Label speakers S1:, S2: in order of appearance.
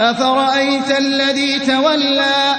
S1: أَفَرَأَيْتَ الَّذِي تَوَلَّىٰ